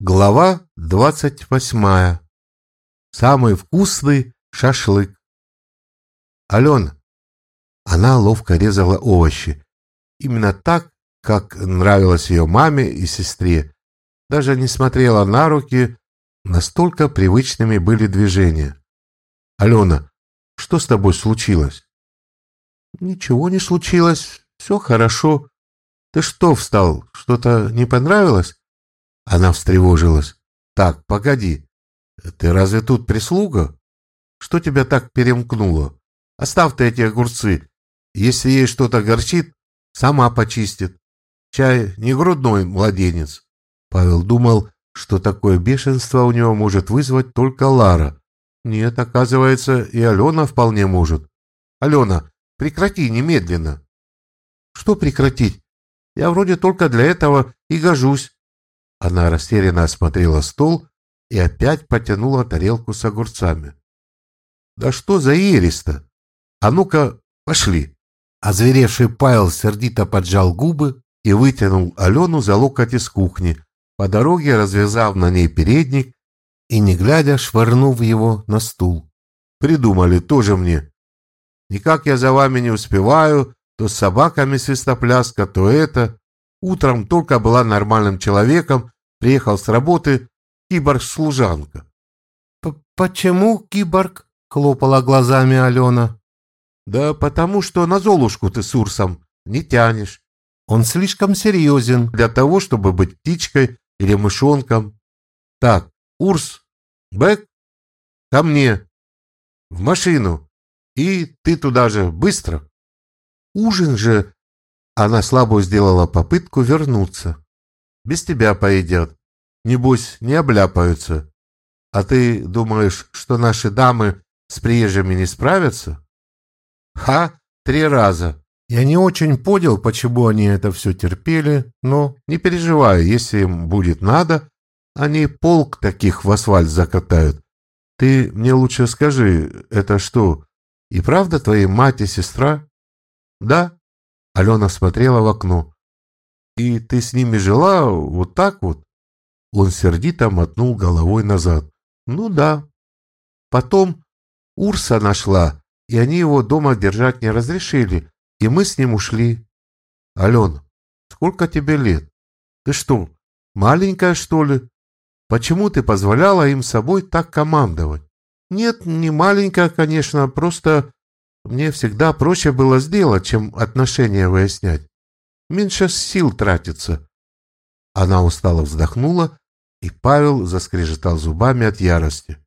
Глава двадцать восьмая. Самый вкусный шашлык. Алена. Она ловко резала овощи. Именно так, как нравилось ее маме и сестре. Даже не смотрела на руки, настолько привычными были движения. Алена, что с тобой случилось? Ничего не случилось, все хорошо. Ты что встал, что-то не понравилось? Она встревожилась. «Так, погоди. Ты разве тут прислуга? Что тебя так перемкнуло? Оставь ты эти огурцы. Если ей что-то горчит, сама почистит. Чай не грудной младенец». Павел думал, что такое бешенство у него может вызвать только Лара. Нет, оказывается, и Алена вполне может. Алена, прекрати немедленно. Что прекратить? Я вроде только для этого и гожусь. Она растерянно осмотрела стол и опять потянула тарелку с огурцами. «Да что за ересь-то? А ну-ка, пошли!» Озверевший Павел сердито поджал губы и вытянул Алену за локоть из кухни, по дороге развязав на ней передник и, не глядя, швырнув его на стул. «Придумали тоже мне. Никак я за вами не успеваю, то с собаками свистопляска, то это. Утром только была нормальным человеком, приехал с работы киборг-служанка. «Почему киборг?» — хлопала глазами Алена. «Да потому что на Золушку ты с Урсом не тянешь. Он слишком серьезен для того, чтобы быть птичкой или мышонком. Так, Урс, Бэк, ко мне, в машину, и ты туда же, быстро. Ужин же она слабо сделала попытку вернуться. «Без тебя поедят. Небось, не обляпаются. А ты думаешь, что наши дамы с приезжими не справятся?» «Ха! Три раза!» Я не очень понял, почему они это все терпели, но не переживай, если им будет надо, они полк таких в асфальт закатают. Ты мне лучше скажи, это что, и правда твои мать и сестра? Да, Алена смотрела в окно. «И ты с ними жила вот так вот?» Он сердито мотнул головой назад. «Ну да. Потом Урса нашла, и они его дома держать не разрешили, и мы с ним ушли. Ален, сколько тебе лет? Ты что, маленькая, что ли? Почему ты позволяла им собой так командовать? Нет, не маленькая, конечно, просто мне всегда проще было сделать, чем отношения выяснять. Меньше сил тратится. Она устало вздохнула, и Павел заскрежетал зубами от ярости.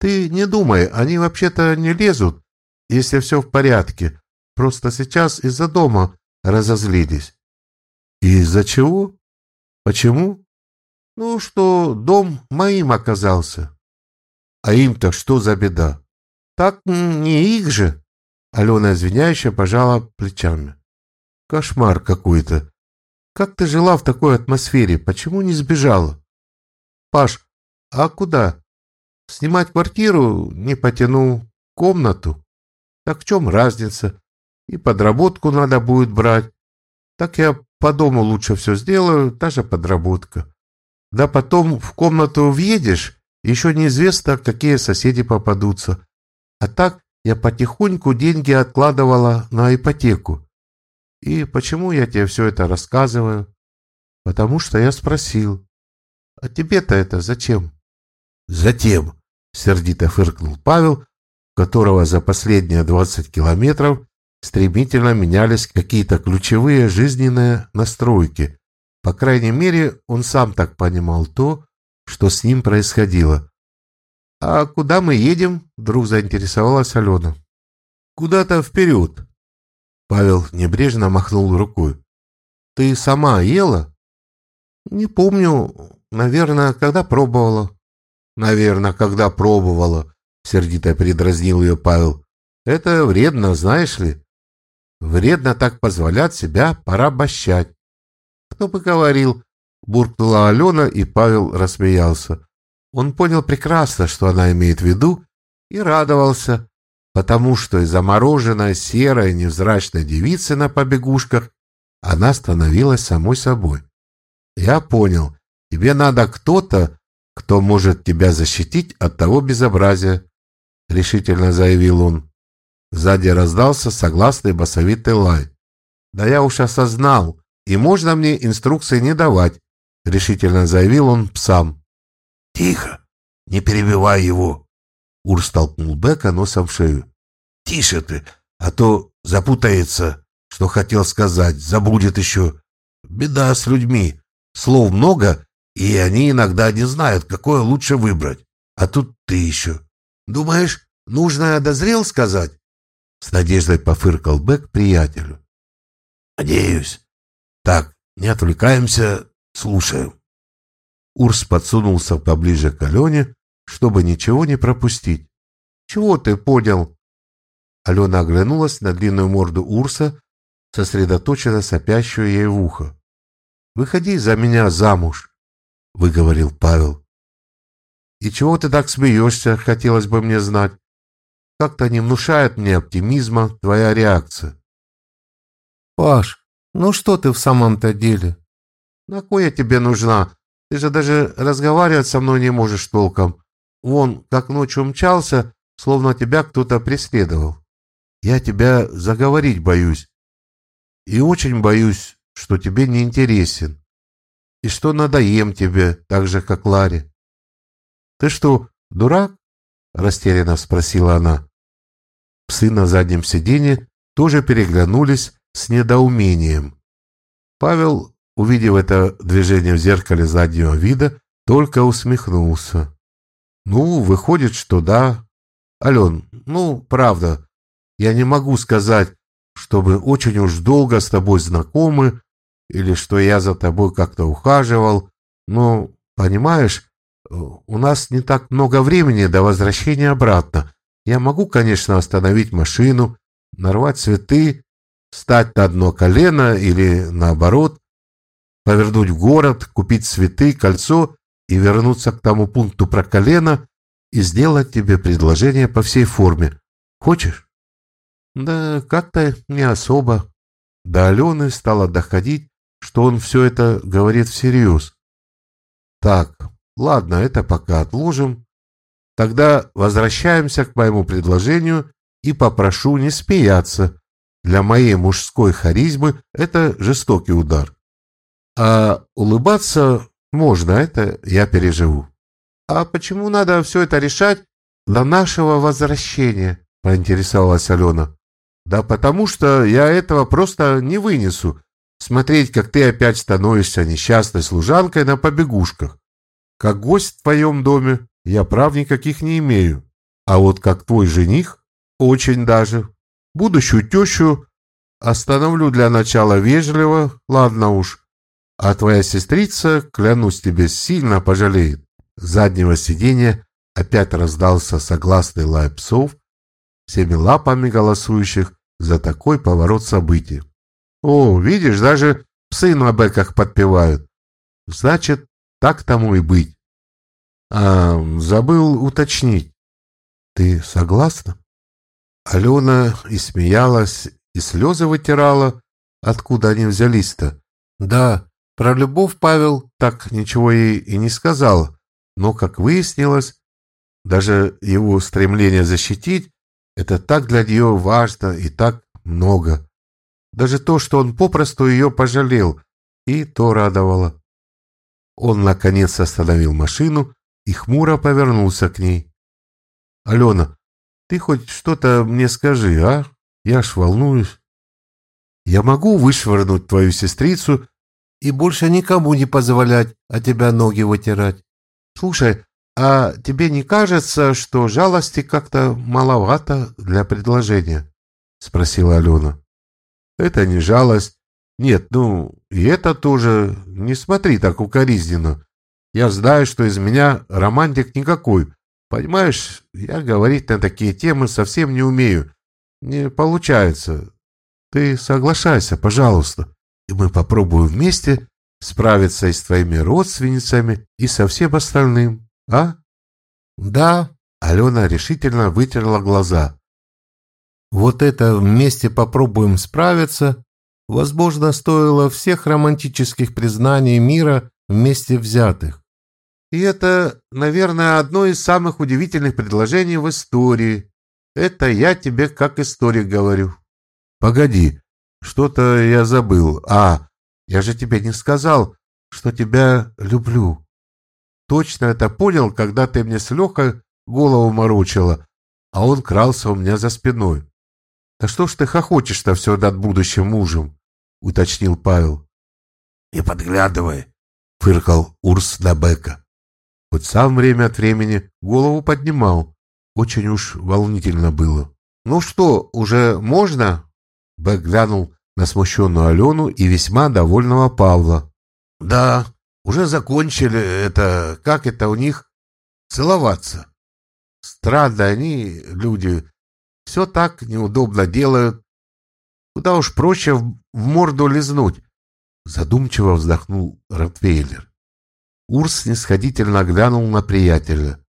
Ты не думай, они вообще-то не лезут, если все в порядке. Просто сейчас из-за дома разозлились. И из-за чего? Почему? Ну, что дом моим оказался. А им-то что за беда? Так не их же. Алена извиняюще пожала плечами. Кошмар какой-то. Как ты жила в такой атмосфере? Почему не сбежала? Паш, а куда? Снимать квартиру не потяну. Комнату? Так в чем разница? И подработку надо будет брать. Так я по дому лучше все сделаю, даже подработка. Да потом в комнату въедешь, еще неизвестно, какие соседи попадутся. А так я потихоньку деньги откладывала на ипотеку. И почему я тебе все это рассказываю? Потому что я спросил. А тебе-то это зачем? Затем, сердито фыркнул Павел, которого за последние двадцать километров стремительно менялись какие-то ключевые жизненные настройки. По крайней мере, он сам так понимал то, что с ним происходило. «А куда мы едем?» — вдруг заинтересовалась Алена. «Куда-то вперед». Павел небрежно махнул рукой. «Ты сама ела?» «Не помню. Наверное, когда пробовала». «Наверное, когда пробовала», — сердито передразнил ее Павел. «Это вредно, знаешь ли? Вредно так позволять себя порабощать». «Кто бы говорил?» — буркнула Алена, и Павел рассмеялся. Он понял прекрасно, что она имеет в виду, и радовался, потому что из замороженной серой невзрачной девицы на побегушках она становилась самой собой. Я понял, Тебе надо кто-то, кто может тебя защитить от того безобразия, решительно заявил он. Сзади раздался согласный басовитый лай. Да я уж осознал, и можно мне инструкции не давать, решительно заявил он псам. Тихо, не перебивай его. Урс толкнул Бека носом в шею. Тише ты, а то запутается, что хотел сказать, забудет еще. Беда с людьми. Слов много, и они иногда не знают, какое лучше выбрать. А тут ты еще. Думаешь, нужно дозрел сказать? С надеждой пофыркал Бек приятелю. Надеюсь. Так, не отвлекаемся, слушаем. Урс подсунулся поближе к Алене, чтобы ничего не пропустить. «Чего ты понял?» Алена оглянулась на длинную морду Урса, сосредоточенно сопящую ей в ухо. «Выходи за меня замуж», — выговорил Павел. «И чего ты так смеешься, хотелось бы мне знать? Как-то не внушает мне оптимизма твоя реакция». «Паш, ну что ты в самом-то деле?» «На кой я тебе нужна? Ты же даже разговаривать со мной не можешь толком. Вон, как ночью мчался, словно тебя кто-то преследовал. Я тебя заговорить боюсь. И очень боюсь, что тебе не интересен. И что надоем тебе, так же, как Ларе. Ты что, дурак? Растерянно спросила она. Псы на заднем сиденье тоже переглянулись с недоумением. Павел увидев это движение в зеркале заднего вида, только усмехнулся. «Ну, выходит, что да. Ален, ну, правда, я не могу сказать, что мы очень уж долго с тобой знакомы или что я за тобой как-то ухаживал, но, понимаешь, у нас не так много времени до возвращения обратно. Я могу, конечно, остановить машину, нарвать цветы, встать на одно колено или наоборот, повернуть в город, купить цветы, кольцо и вернуться к тому пункту про колено и сделать тебе предложение по всей форме. Хочешь? Да как-то не особо. До Алены стало доходить, что он все это говорит всерьез. Так, ладно, это пока отложим. Тогда возвращаемся к моему предложению и попрошу не смеяться. Для моей мужской харизмы это жестокий удар. А улыбаться можно, это я переживу. А почему надо все это решать до нашего возвращения? Поинтересовалась Алена. Да потому что я этого просто не вынесу. Смотреть, как ты опять становишься несчастной служанкой на побегушках. Как гость в твоем доме я прав никаких не имею. А вот как твой жених, очень даже. Будущую тещу остановлю для начала вежливо, ладно уж. А твоя сестрица, клянусь тебе, сильно пожалеет. С заднего сиденья опять раздался согласный лай псов, всеми лапами голосующих за такой поворот событий. О, видишь, даже псы на бэках подпевают. Значит, так тому и быть. А, забыл уточнить. Ты согласна? Алена и смеялась, и слезы вытирала. Откуда они взялись-то? Да, про любовь Павел так ничего ей и не сказал, но, как выяснилось, даже его стремление защитить – это так для нее важно и так много. Даже то, что он попросту ее пожалел, и то радовало. Он, наконец, остановил машину и хмуро повернулся к ней. «Алена, ты хоть что-то мне скажи, а? Я ж волнуюсь. Я могу вышвырнуть твою сестрицу и больше никому не позволять от тебя ноги вытирать. Слушай, а тебе не кажется, что жалости как-то маловато для предложения? Спросила Алена. Это не жалость. Нет, ну, и это тоже. Не смотри так укоризненно. Я знаю, что из меня романтик никакой. Понимаешь, я говорить на такие темы совсем не умею. Не получается. Ты соглашайся, пожалуйста и мы попробуем вместе справиться и с твоими родственницами, и со всем остальным, а? Да, Алена решительно вытерла глаза. Вот это вместе попробуем справиться, возможно, стоило всех романтических признаний мира вместе взятых. И это, наверное, одно из самых удивительных предложений в истории. Это я тебе как историк говорю. Погоди, что-то я забыл. А, я же тебе не сказал, что тебя люблю. Точно это понял, когда ты мне с Лехой голову морочила, а он крался у меня за спиной. «Да что ж ты хохочешь-то все над будущим мужем?» — уточнил Павел. «Не подглядывай», — фыркал Урс на Бека. Хоть сам время от времени голову поднимал. Очень уж волнительно было. «Ну что, уже можно?» Бек глянул на смущенную Алену и весьма довольного Павла. «Да, уже закончили это... Как это у них? Целоваться». Странно они, люди, все так неудобно делают. Куда уж проще в, в морду лизнуть. Задумчиво вздохнул Ротвейлер. Урс снисходительно глянул на приятеля.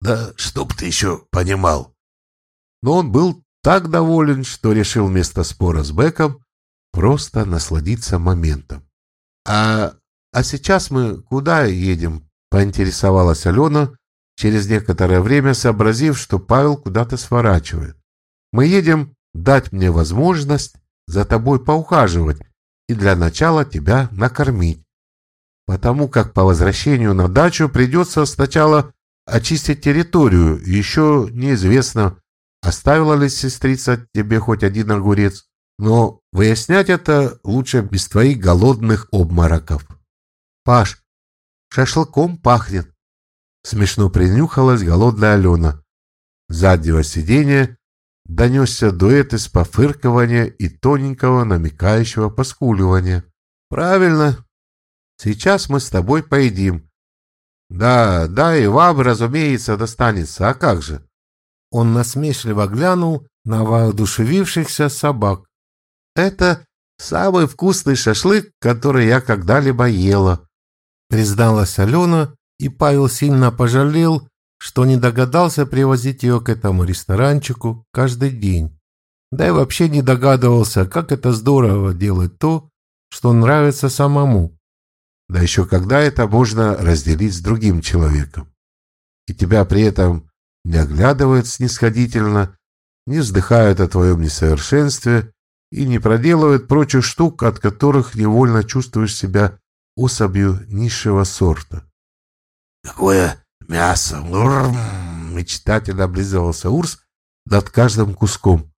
Да чтоб ты еще понимал. Но он был так доволен, что решил вместо спора с Беком просто насладиться моментом. «А, а сейчас мы куда едем?» — поинтересовалась Алена, через некоторое время сообразив, что Павел куда-то сворачивает. Мы едем дать мне возможность за тобой поухаживать и для начала тебя накормить. Потому как по возвращению на дачу придется сначала очистить территорию, еще неизвестно, оставила ли сестрица тебе хоть один огурец, но выяснять это лучше без твоих голодных обмороков. Паш, шашлыком пахнет. Смешно принюхалась голодная Алена. С заднего сиденья донесся дуэт из пофыркивания и тоненького намекающего поскуливания. «Правильно. Сейчас мы с тобой поедим. Да, да, и вам, разумеется, достанется. А как же?» Он насмешливо глянул на воодушевившихся собак. «Это самый вкусный шашлык, который я когда-либо ела», призналась Алена, и Павел сильно пожалел, что не догадался привозить ее к этому ресторанчику каждый день. Да и вообще не догадывался, как это здорово делать то, что нравится самому. Да еще когда это можно разделить с другим человеком. И тебя при этом не оглядывают снисходительно, не вздыхают о твоем несовершенстве и не проделывают прочих штук, от которых невольно чувствуешь себя особью низшего сорта. «Какое Мясо. Мечтательно облизывался Урс над каждым куском.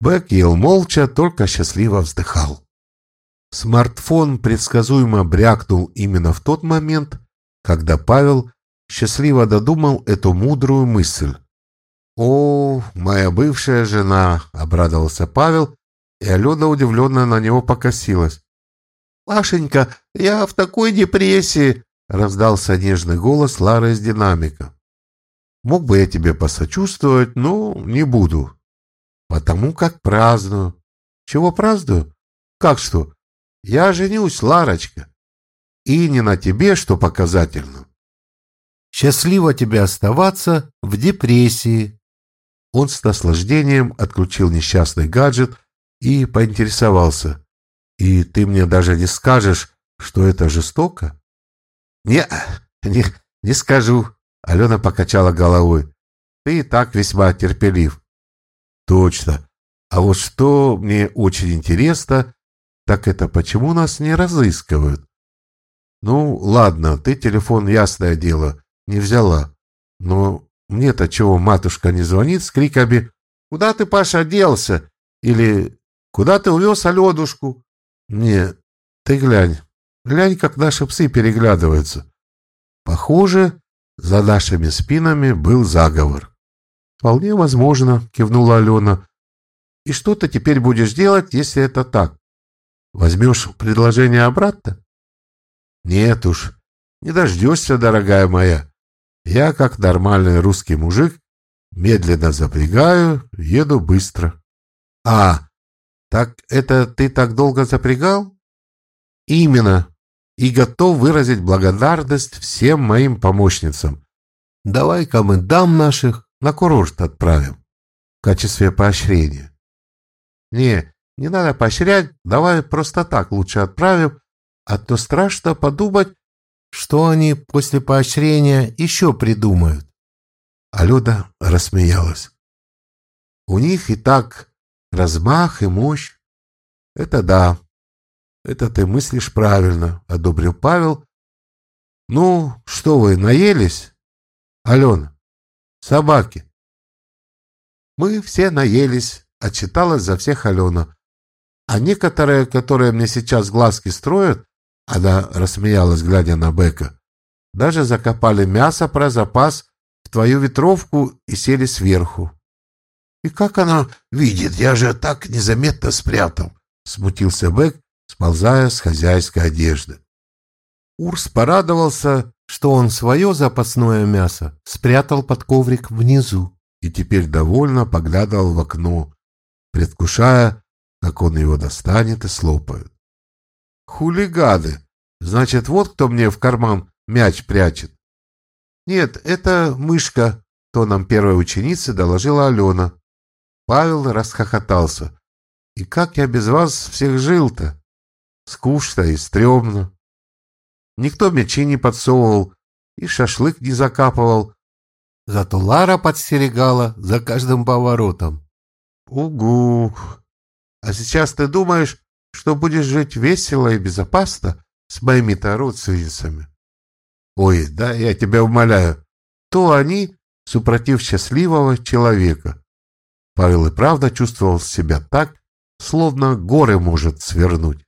Бэк ел молча, только счастливо вздыхал. Смартфон предсказуемо брякнул именно в тот момент, когда Павел счастливо додумал эту мудрую мысль. «О, моя бывшая жена!» — обрадовался Павел, и Алена удивленно на него покосилась. «Пашенька, я в такой депрессии!» Раздался нежный голос Лары из динамика. Мог бы я тебе посочувствовать, но не буду. Потому как праздную. Чего праздную? Как что? Я женюсь, Ларочка. И не на тебе, что показательно. Счастливо тебе оставаться в депрессии. Он с наслаждением отключил несчастный гаджет и поинтересовался. И ты мне даже не скажешь, что это жестоко? «Не, не, не скажу», — Алена покачала головой. «Ты и так весьма терпелив». «Точно. А вот что мне очень интересно, так это почему нас не разыскивают?» «Ну, ладно, ты телефон, ясное дело, не взяла. Но мне-то чего матушка не звонит с криками «Куда ты, Паша, делся?» или «Куда ты увез Аленушку?» «Не, ты глянь, Глянь, как наши псы переглядываются. Похоже, за нашими спинами был заговор. Вполне возможно, кивнула Алена. И что ты теперь будешь делать, если это так? Возьмешь предложение обратно? Нет уж, не дождешься, дорогая моя. Я, как нормальный русский мужик, медленно запрягаю, еду быстро. А, так это ты так долго запрягал? Именно, и готов выразить благодарность всем моим помощницам. Давай-ка мы дам наших на курорт отправим в качестве поощрения. Не, не надо поощрять, давай просто так лучше отправим, а то страшно подумать, что они после поощрения еще придумают. Алена рассмеялась. У них и так размах и мощь. Это да. Это ты мыслишь правильно, одобрил Павел. Ну, что вы, наелись? Алена, собаки. Мы все наелись, отчиталась за всех Алена. А некоторые, которые мне сейчас глазки строят, она рассмеялась, глядя на Бека, даже закопали мясо про запас в твою ветровку и сели сверху. «И как она видит? Я же так незаметно спрятал!» — смутился Бек, сползая с хозяйской одежды. Урс порадовался, что он свое запасное мясо спрятал под коврик внизу и теперь довольно поглядывал в окно, предвкушая, как он его достанет и слопает. «Хулиганы! Значит, вот кто мне в карман мяч прячет!» «Нет, это мышка», — то нам первой ученице доложила Алена. Павел расхохотался. «И как я без вас всех жил-то? Скучно и стрёмно. Никто мячи не подсовывал и шашлык не закапывал, Зато Лара подстерегала за каждым поворотом. «Угу! А сейчас ты думаешь, что будешь жить весело и безопасно с моими-то родственницами?» «Ой, да я тебя умоляю, то они, супротив счастливого человека». Павел и правда чувствовал себя так, словно горы может свернуть.